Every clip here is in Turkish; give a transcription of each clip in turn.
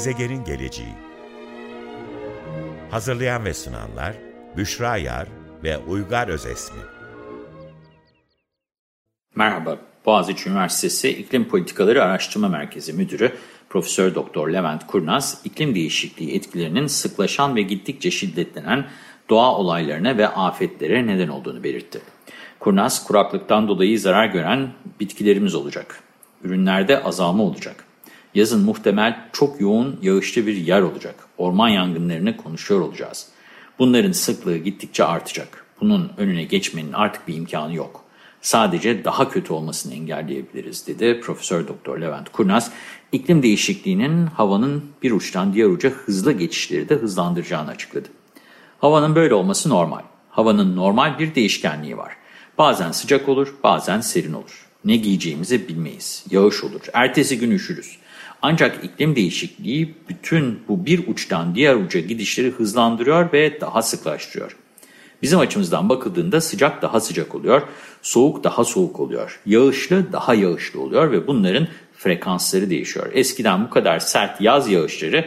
Gezegenin geleceği Hazırlayan ve sunanlar Büşra Yar ve Uygar Özesmi Merhaba, Boğaziçi Üniversitesi İklim Politikaları Araştırma Merkezi Müdürü Profesör Doktor Levent Kurnaz, iklim değişikliği etkilerinin sıklaşan ve gittikçe şiddetlenen doğa olaylarına ve afetlere neden olduğunu belirtti. Kurnaz, kuraklıktan dolayı zarar gören bitkilerimiz olacak. Ürünlerde azalma olacak. Yazın muhtemel çok yoğun yağışlı bir yer olacak. Orman yangınlarını konuşuyor olacağız. Bunların sıklığı gittikçe artacak. Bunun önüne geçmenin artık bir imkanı yok. Sadece daha kötü olmasını engelleyebiliriz dedi Profesör Doktor Levent Kurnaz. İklim değişikliğinin havanın bir uçtan diğer uca hızlı geçişleri de hızlandıracağını açıkladı. Havanın böyle olması normal. Havanın normal bir değişkenliği var. Bazen sıcak olur, bazen serin olur. Ne giyeceğimizi bilmeyiz. Yağış olur, ertesi gün üşürüz. Ancak iklim değişikliği bütün bu bir uçtan diğer uca gidişleri hızlandırıyor ve daha sıklaştırıyor. Bizim açımızdan bakıldığında sıcak daha sıcak oluyor, soğuk daha soğuk oluyor, yağışlı daha yağışlı oluyor ve bunların frekansları değişiyor. Eskiden bu kadar sert yaz yağışları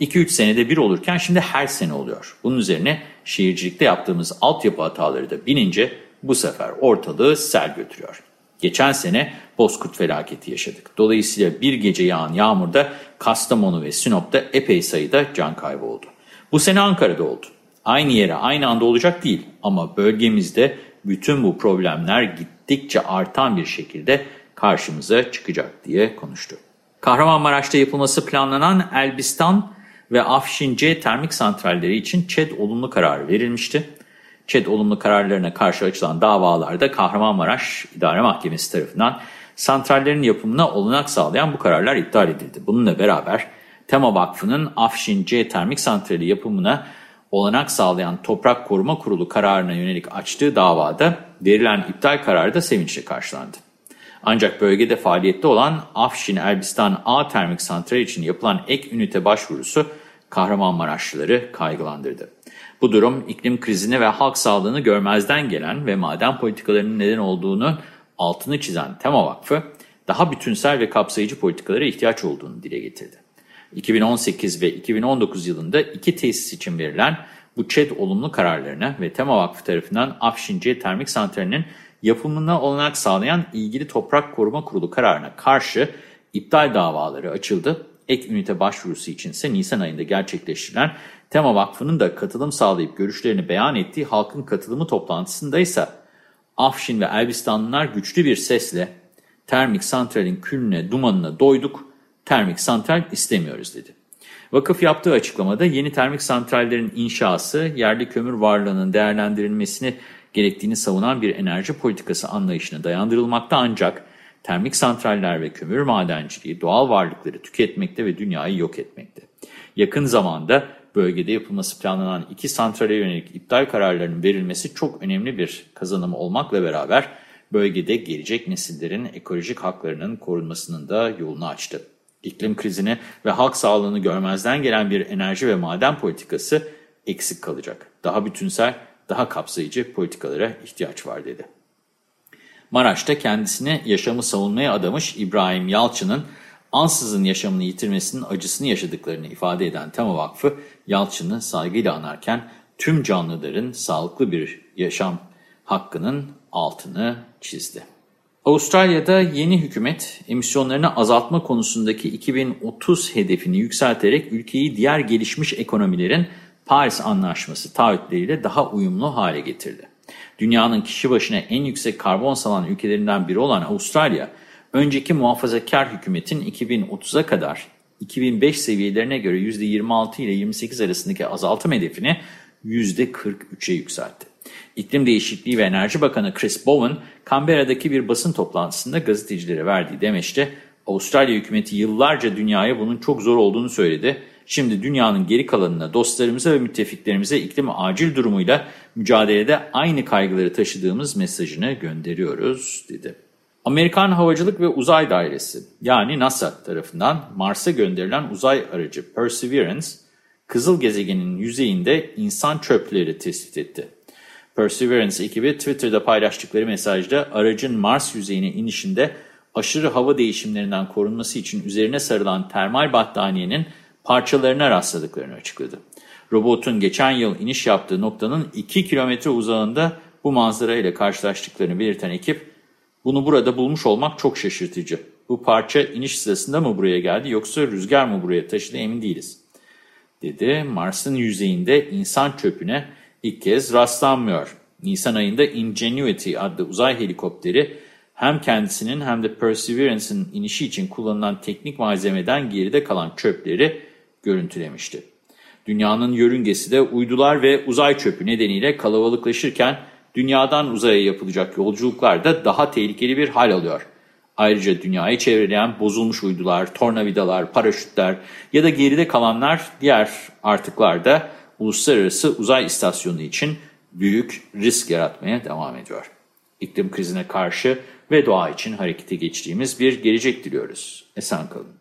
2-3 senede bir olurken şimdi her sene oluyor. Bunun üzerine şehircilikte yaptığımız altyapı hataları da binince bu sefer ortalığı sel götürüyor. Geçen sene Bozkurt felaketi yaşadık. Dolayısıyla bir gece yağan yağmurda Kastamonu ve Sinop'ta epey sayıda can kaybı oldu. Bu sene Ankara'da oldu. Aynı yere aynı anda olacak değil ama bölgemizde bütün bu problemler gittikçe artan bir şekilde karşımıza çıkacak diye konuştu. Kahramanmaraş'ta yapılması planlanan Elbistan ve Afşin C termik santralleri için ÇED olumlu kararı verilmişti. ÇED olumlu kararlarına karşı açılan davalarda Kahramanmaraş İdare Mahkemesi tarafından santrallerin yapımına olanak sağlayan bu kararlar iptal edildi. Bununla beraber Tema Vakfı'nın Afşin C termik santrali yapımına olanak sağlayan Toprak Koruma Kurulu kararına yönelik açtığı davada verilen iptal kararı da sevinçle karşılandı. Ancak bölgede faaliyette olan Afşin Elbistan A termik santrali için yapılan ek ünite başvurusu Kahramanmaraşlıları kaygılandırdı. Bu durum iklim krizini ve halk sağlığını görmezden gelen ve maden politikalarının neden olduğunu altını çizen Tema Vakfı, daha bütünsel ve kapsayıcı politikalara ihtiyaç olduğunu dile getirdi. 2018 ve 2019 yılında iki tesis için verilen bu ÇED olumlu kararlarına ve Tema Vakfı tarafından Afşince Termik Santrali'nin yapımına olanak sağlayan ilgili Toprak Koruma Kurulu kararına karşı iptal davaları açıldı. Ek ünite başvurusu için ise Nisan ayında gerçekleştirilen Tema Vakfı'nın da katılım sağlayıp görüşlerini beyan ettiği halkın katılımı toplantısında ise Afşin ve Elbistanlılar güçlü bir sesle termik santralin külüne, dumanına doyduk, termik santral istemiyoruz dedi. Vakıf yaptığı açıklamada yeni termik santrallerin inşası, yerli kömür varlığının değerlendirilmesini gerektiğini savunan bir enerji politikası anlayışına dayandırılmakta ancak termik santraller ve kömür madenciliği doğal varlıkları tüketmekte ve dünyayı yok etmekte. Yakın zamanda bölgede yapılması planlanan iki santrale yönelik iptal kararlarının verilmesi çok önemli bir kazanım olmakla beraber bölgede gelecek nesillerin ekolojik haklarının korunmasının da yolunu açtı. İklim krizini ve halk sağlığını görmezden gelen bir enerji ve maden politikası eksik kalacak. Daha bütünsel, daha kapsayıcı politikalara ihtiyaç var dedi. Maraş'ta kendisine yaşamı savunmaya adamış İbrahim Yalçın'ın ansızın yaşamını yitirmesinin acısını yaşadıklarını ifade eden Tema Vakfı, Yalçın'ı saygıyla anarken tüm canlıların sağlıklı bir yaşam hakkının altını çizdi. Avustralya'da yeni hükümet emisyonlarını azaltma konusundaki 2030 hedefini yükselterek ülkeyi diğer gelişmiş ekonomilerin Paris Anlaşması taahhütleriyle daha uyumlu hale getirdi. Dünyanın kişi başına en yüksek karbon salan ülkelerinden biri olan Avustralya, önceki muhafazakar hükümetin 2030'a kadar 2005 seviyelerine göre %26 ile 28 arasındaki azaltım hedefini %43'e yükseltti. İklim Değişikliği ve Enerji Bakanı Chris Bowen, Canberra'daki bir basın toplantısında gazetecilere verdiği demeçte, Avustralya hükümeti yıllarca dünyaya bunun çok zor olduğunu söyledi. Şimdi dünyanın geri kalanına, dostlarımıza ve müttefiklerimize iklim acil durumuyla mücadelede aynı kaygıları taşıdığımız mesajını gönderiyoruz, dedi. Amerikan Havacılık ve Uzay Dairesi yani NASA tarafından Mars'a gönderilen uzay aracı Perseverance, Kızıl gezegenin yüzeyinde insan çöpleri tespit etti. Perseverance ekibi Twitter'da paylaştıkları mesajda aracın Mars yüzeyine inişinde aşırı hava değişimlerinden korunması için üzerine sarılan termal battaniyenin parçalarına rastladıklarını açıkladı. Robotun geçen yıl iniş yaptığı noktanın 2 kilometre uzağında bu manzara ile karşılaştıklarını belirten ekip, bunu burada bulmuş olmak çok şaşırtıcı. Bu parça iniş sırasında mı buraya geldi yoksa rüzgar mı buraya taşıdı emin değiliz, dedi. Mars'ın yüzeyinde insan çöpüne ilk kez rastlanmıyor. Nisan ayında Ingenuity adlı uzay helikopteri hem kendisinin hem de Perseverance'ın inişi için kullanılan teknik malzemeden geride kalan çöpleri görüntülemişti. Dünyanın yörüngesi de uydular ve uzay çöpü nedeniyle kalabalıklaşırken dünyadan uzaya yapılacak yolculuklar da daha tehlikeli bir hal alıyor. Ayrıca dünyayı çevreleyen bozulmuş uydular, tornavidalar, paraşütler ya da geride kalanlar diğer artıklar da uluslararası uzay istasyonu için büyük risk yaratmaya devam ediyor. İklim krizine karşı ve doğa için harekete geçtiğimiz bir gelecek diliyoruz. Esen kalın.